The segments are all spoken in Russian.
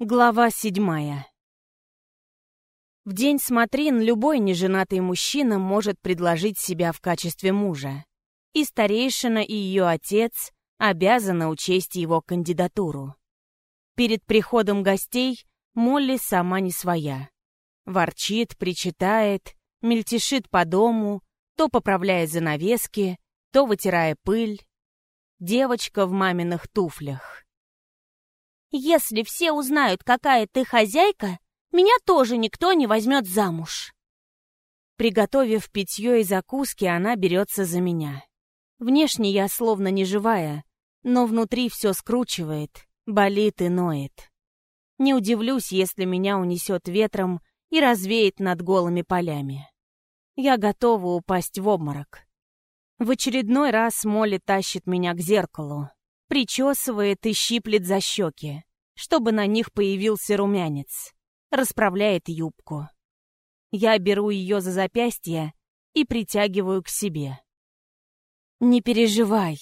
Глава седьмая. В день смотрин любой неженатый мужчина может предложить себя в качестве мужа. И старейшина, и ее отец обязаны учесть его кандидатуру. Перед приходом гостей Молли сама не своя. Ворчит, причитает, мельтешит по дому, то поправляя занавески, то вытирая пыль. Девочка в маминых туфлях. Если все узнают, какая ты хозяйка, меня тоже никто не возьмет замуж. Приготовив питье и закуски, она берется за меня. Внешне я словно неживая, но внутри все скручивает, болит и ноет. Не удивлюсь, если меня унесет ветром и развеет над голыми полями. Я готова упасть в обморок. В очередной раз Молли тащит меня к зеркалу, причесывает и щиплет за щеки, чтобы на них появился румянец, расправляет юбку. Я беру ее за запястье и притягиваю к себе. «Не переживай,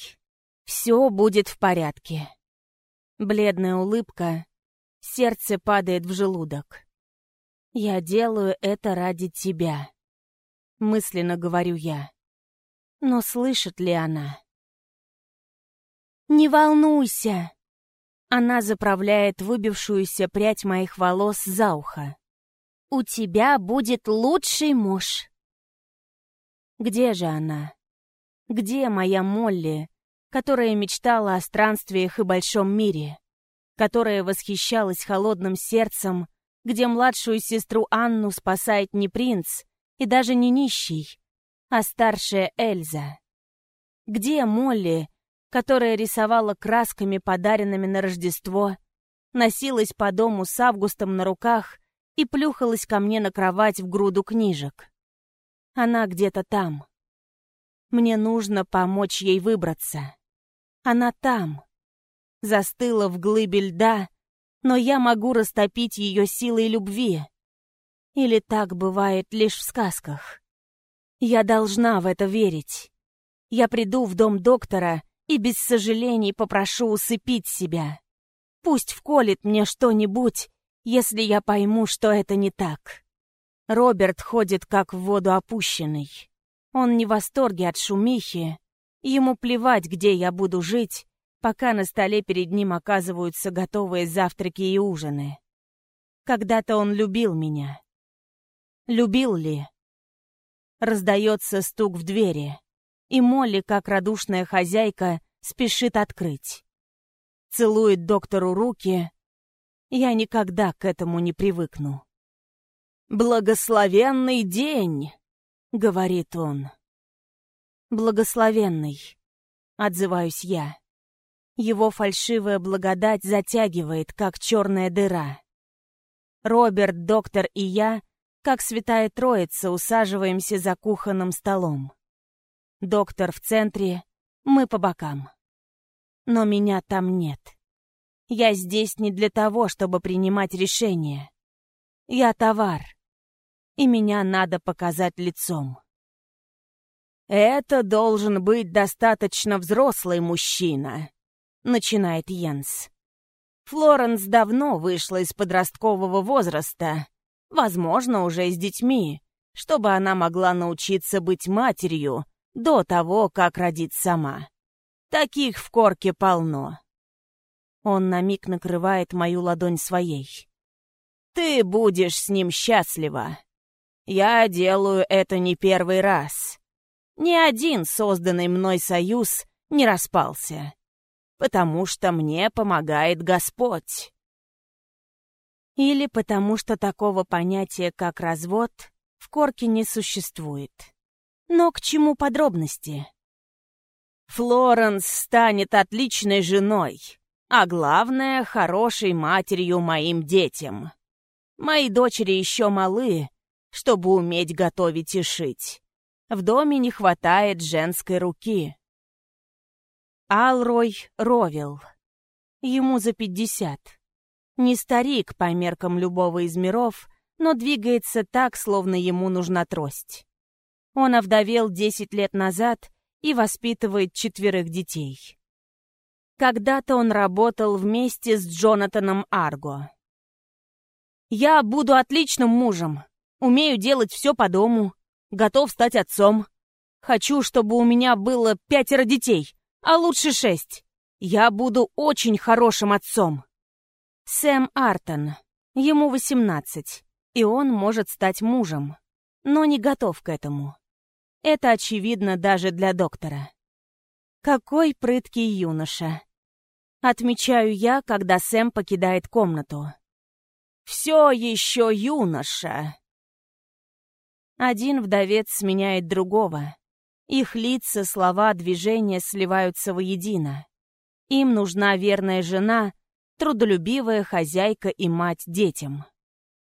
все будет в порядке». Бледная улыбка, сердце падает в желудок. «Я делаю это ради тебя», — мысленно говорю я. Но слышит ли она? «Не волнуйся!» Она заправляет выбившуюся прядь моих волос за ухо. «У тебя будет лучший муж!» Где же она? Где моя Молли, которая мечтала о странствиях и большом мире? Которая восхищалась холодным сердцем, где младшую сестру Анну спасает не принц и даже не нищий, а старшая Эльза? Где Молли, которая рисовала красками, подаренными на Рождество, носилась по дому с Августом на руках и плюхалась ко мне на кровать в груду книжек. Она где-то там. Мне нужно помочь ей выбраться. Она там. Застыла в глыбе льда, но я могу растопить ее силой любви. Или так бывает лишь в сказках. Я должна в это верить. Я приду в дом доктора и без сожалений попрошу усыпить себя. Пусть вколет мне что-нибудь, если я пойму, что это не так. Роберт ходит как в воду опущенный. Он не в восторге от шумихи. Ему плевать, где я буду жить, пока на столе перед ним оказываются готовые завтраки и ужины. Когда-то он любил меня. Любил ли? Раздается стук в двери и Молли, как радушная хозяйка, спешит открыть. Целует доктору руки. Я никогда к этому не привыкну. «Благословенный день!» — говорит он. «Благословенный», — отзываюсь я. Его фальшивая благодать затягивает, как черная дыра. Роберт, доктор и я, как святая троица, усаживаемся за кухонным столом. Доктор в центре, мы по бокам. Но меня там нет. Я здесь не для того, чтобы принимать решения. Я товар, и меня надо показать лицом. «Это должен быть достаточно взрослый мужчина», — начинает Йенс. Флоренс давно вышла из подросткового возраста, возможно, уже с детьми, чтобы она могла научиться быть матерью до того, как родит сама. Таких в корке полно. Он на миг накрывает мою ладонь своей. Ты будешь с ним счастлива. Я делаю это не первый раз. Ни один созданный мной союз не распался. Потому что мне помогает Господь. Или потому что такого понятия, как развод, в корке не существует. Но к чему подробности? Флоренс станет отличной женой, а главное, хорошей матерью моим детям. Мои дочери еще малы, чтобы уметь готовить и шить. В доме не хватает женской руки. Алрой Ровел. Ему за пятьдесят. Не старик по меркам любого из миров, но двигается так, словно ему нужна трость. Он овдовел 10 лет назад и воспитывает четверых детей. Когда-то он работал вместе с Джонатаном Арго. Я буду отличным мужем. Умею делать все по дому. Готов стать отцом. Хочу, чтобы у меня было пятеро детей, а лучше шесть. Я буду очень хорошим отцом. Сэм Артон. Ему 18, и он может стать мужем, но не готов к этому. Это очевидно даже для доктора. Какой прыткий юноша. Отмечаю я, когда Сэм покидает комнату. Все еще юноша. Один вдовец сменяет другого. Их лица, слова, движения сливаются воедино. Им нужна верная жена, трудолюбивая хозяйка и мать детям.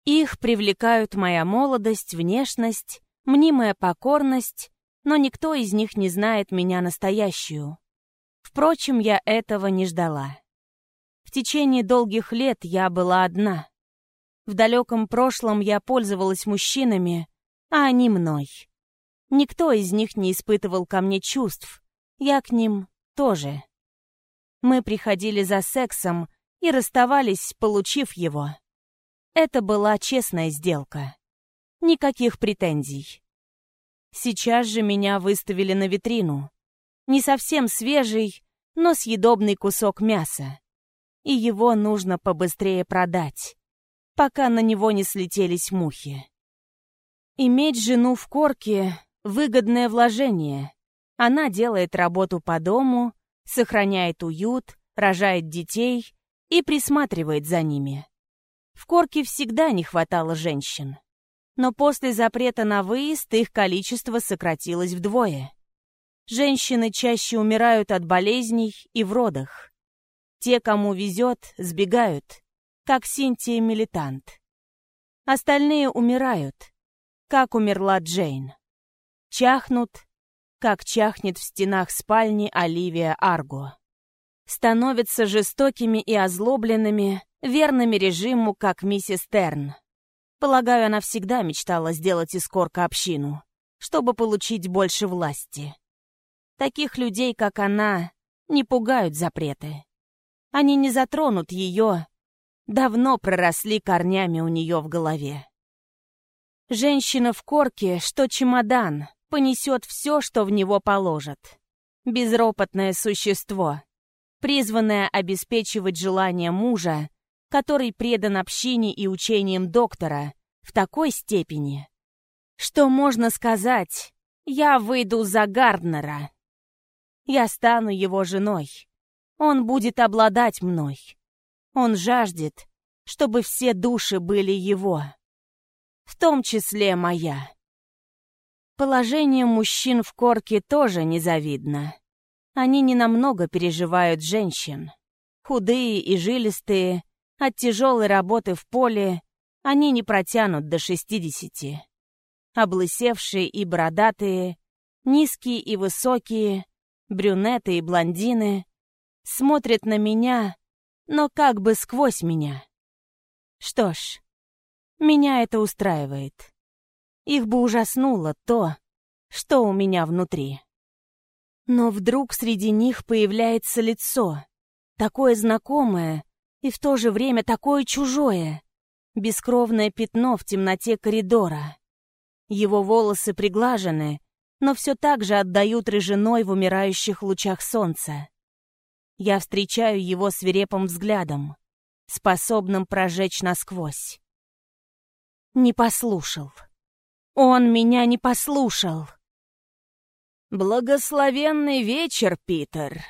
Их привлекают моя молодость, внешность, мнимая покорность, но никто из них не знает меня настоящую. Впрочем, я этого не ждала. В течение долгих лет я была одна. В далеком прошлом я пользовалась мужчинами, а они мной. Никто из них не испытывал ко мне чувств, я к ним тоже. Мы приходили за сексом и расставались, получив его. Это была честная сделка. Никаких претензий. Сейчас же меня выставили на витрину. Не совсем свежий, но съедобный кусок мяса. И его нужно побыстрее продать, пока на него не слетелись мухи. Иметь жену в корке — выгодное вложение. Она делает работу по дому, сохраняет уют, рожает детей и присматривает за ними. В Корке всегда не хватало женщин. Но после запрета на выезд их количество сократилось вдвое. Женщины чаще умирают от болезней и в родах. Те, кому везет, сбегают, как Синтия Милитант. Остальные умирают, как умерла Джейн. Чахнут, как чахнет в стенах спальни Оливия Арго. Становятся жестокими и озлобленными, верными режиму, как миссис Терн. Полагаю, она всегда мечтала сделать из Корка общину, чтобы получить больше власти. Таких людей, как она, не пугают запреты. Они не затронут ее, давно проросли корнями у нее в голове. Женщина в корке, что чемодан, понесет все, что в него положат. Безропотное существо, призванное обеспечивать желания мужа, который предан общине и учениям доктора в такой степени, что можно сказать, я выйду за Гарднера. Я стану его женой. Он будет обладать мной. Он жаждет, чтобы все души были его, в том числе моя. Положение мужчин в корке тоже незавидно. Они ненамного переживают женщин. Худые и жилистые, от тяжелой работы в поле, они не протянут до шестидесяти. Облысевшие и бородатые, низкие и высокие, брюнеты и блондины смотрят на меня, но как бы сквозь меня. Что ж, меня это устраивает. Их бы ужаснуло то, что у меня внутри. Но вдруг среди них появляется лицо, такое знакомое и в то же время такое чужое, бескровное пятно в темноте коридора. Его волосы приглажены, но все так же отдают рыжиной в умирающих лучах солнца. Я встречаю его свирепым взглядом, способным прожечь насквозь. Не послушал. Он меня не послушал. «Благословенный вечер, Питер!»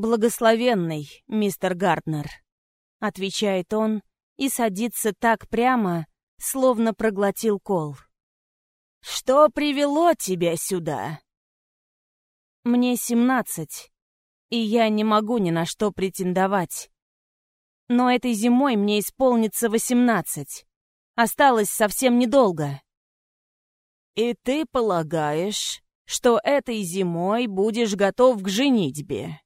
«Благословенный, мистер Гарднер», — отвечает он и садится так прямо, словно проглотил кол. «Что привело тебя сюда?» «Мне семнадцать, и я не могу ни на что претендовать. Но этой зимой мне исполнится восемнадцать. Осталось совсем недолго». «И ты полагаешь, что этой зимой будешь готов к женитьбе?»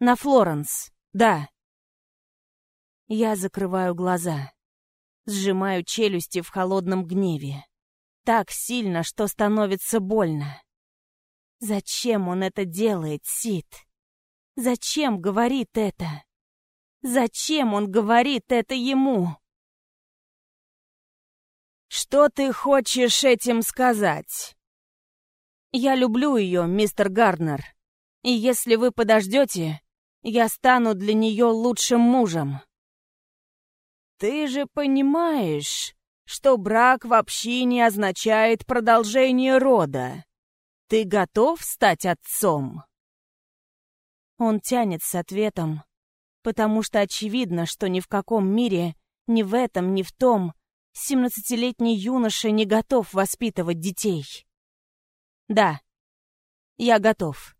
«На Флоренс, да». Я закрываю глаза, сжимаю челюсти в холодном гневе. Так сильно, что становится больно. Зачем он это делает, Сид? Зачем говорит это? Зачем он говорит это ему? Что ты хочешь этим сказать? Я люблю ее, мистер Гарднер. И если вы подождете, я стану для нее лучшим мужем. Ты же понимаешь, что брак вообще не означает продолжение рода. Ты готов стать отцом? Он тянет с ответом, потому что очевидно, что ни в каком мире, ни в этом, ни в том, семнадцатилетний юноша не готов воспитывать детей. Да, я готов.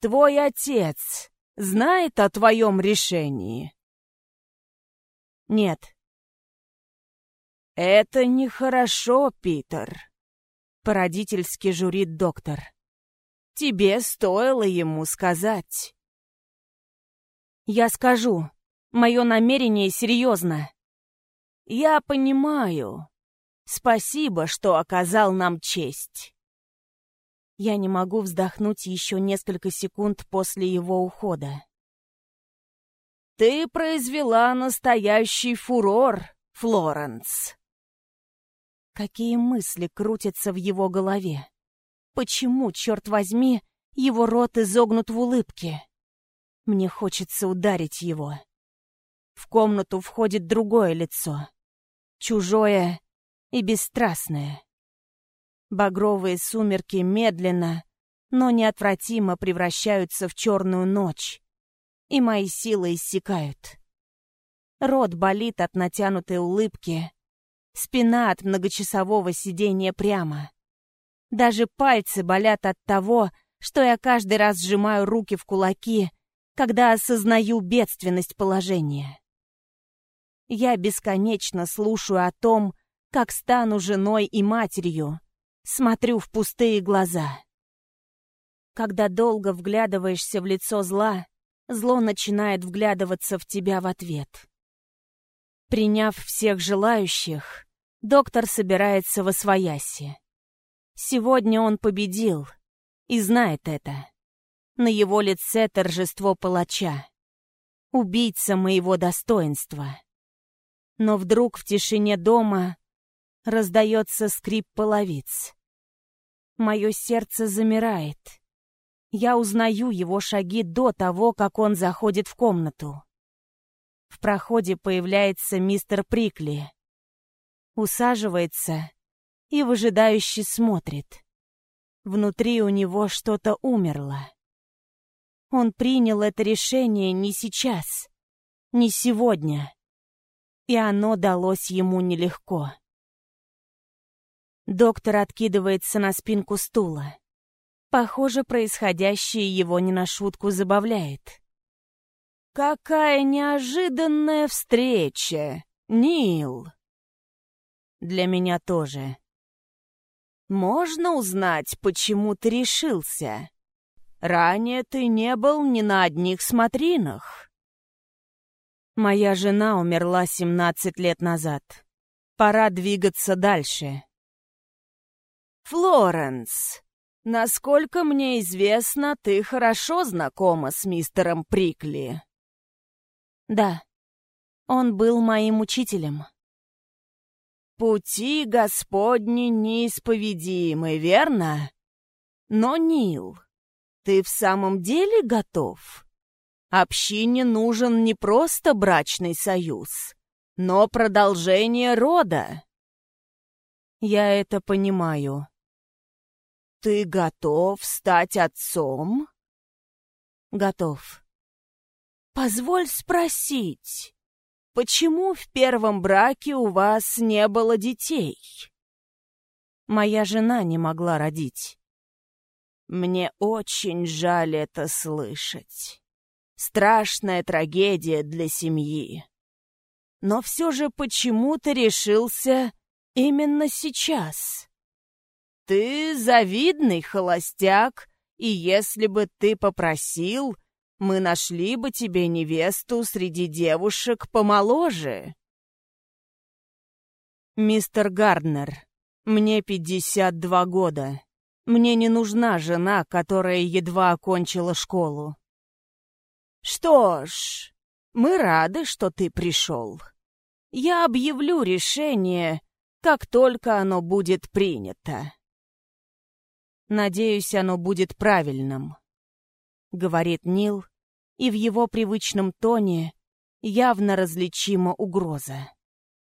Твой отец знает о твоем решении? Нет. Это нехорошо, Питер. Породительски журит доктор. Тебе стоило ему сказать. Я скажу. Мое намерение серьезно. Я понимаю. Спасибо, что оказал нам честь. Я не могу вздохнуть еще несколько секунд после его ухода. Ты произвела настоящий фурор, Флоренс. Какие мысли крутятся в его голове? Почему, черт возьми, его рот изогнут в улыбке? Мне хочется ударить его. В комнату входит другое лицо. Чужое и бесстрастное. Багровые сумерки медленно, но неотвратимо превращаются в черную ночь, и мои силы иссякают. Рот болит от натянутой улыбки, спина от многочасового сидения прямо. Даже пальцы болят от того, что я каждый раз сжимаю руки в кулаки, когда осознаю бедственность положения. Я бесконечно слушаю о том, как стану женой и матерью, смотрю в пустые глаза. Когда долго вглядываешься в лицо зла, зло начинает вглядываться в тебя в ответ. Приняв всех желающих, доктор собирается во свояси. Сегодня он победил и знает это. На его лице торжество палача. Убийца моего достоинства. Но вдруг в тишине дома раздается скрип половиц. Мое сердце замирает. Я узнаю его шаги до того, как он заходит в комнату. В проходе появляется мистер Прикли. Усаживается и выжидающе смотрит. Внутри у него что-то умерло. Он принял это решение не сейчас, не сегодня, и оно далось ему нелегко. Доктор откидывается на спинку стула. Похоже, происходящее его не на шутку забавляет. «Какая неожиданная встреча, Нил!» «Для меня тоже», можно узнать, почему ты решился? Ранее ты не был ни на одних смотринах. Моя жена умерла 17 лет назад. Пора двигаться дальше. Флоренс, насколько мне известно, ты хорошо знакома с мистером Прикли. Да, он был моим учителем. Пути Господни неисповедимы, верно? Но, Нил, ты в самом деле готов? Общине нужен не просто брачный союз, но продолжение рода. Я это понимаю. Ты готов стать отцом? Готов. Позволь спросить, Почему в первом браке у вас не было детей? Моя жена не могла родить. Мне очень жаль это слышать. Страшная трагедия для семьи. Но все же почему ты решился именно сейчас? Ты завидный холостяк, и если бы ты попросил, мы нашли бы тебе невесту среди девушек помоложе. Мистер Гарднер, мне 52 года. Мне не нужна жена, которая едва окончила школу. Что ж, мы рады, что ты пришел. Я объявлю решение, как только оно будет принято. Надеюсь, оно будет правильным, — говорит Нил, и в его привычном тоне явно различима угроза.